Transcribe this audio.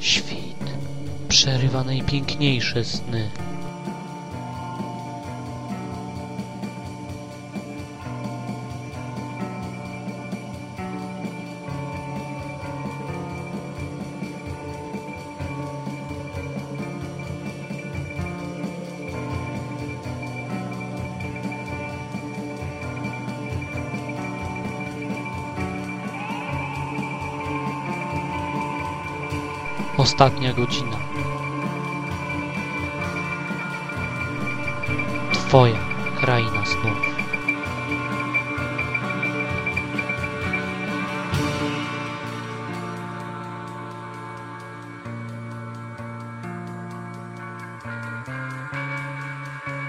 Świt przerywa najpiękniejsze sny. Ostatnia godzina. Twoja kraina snów.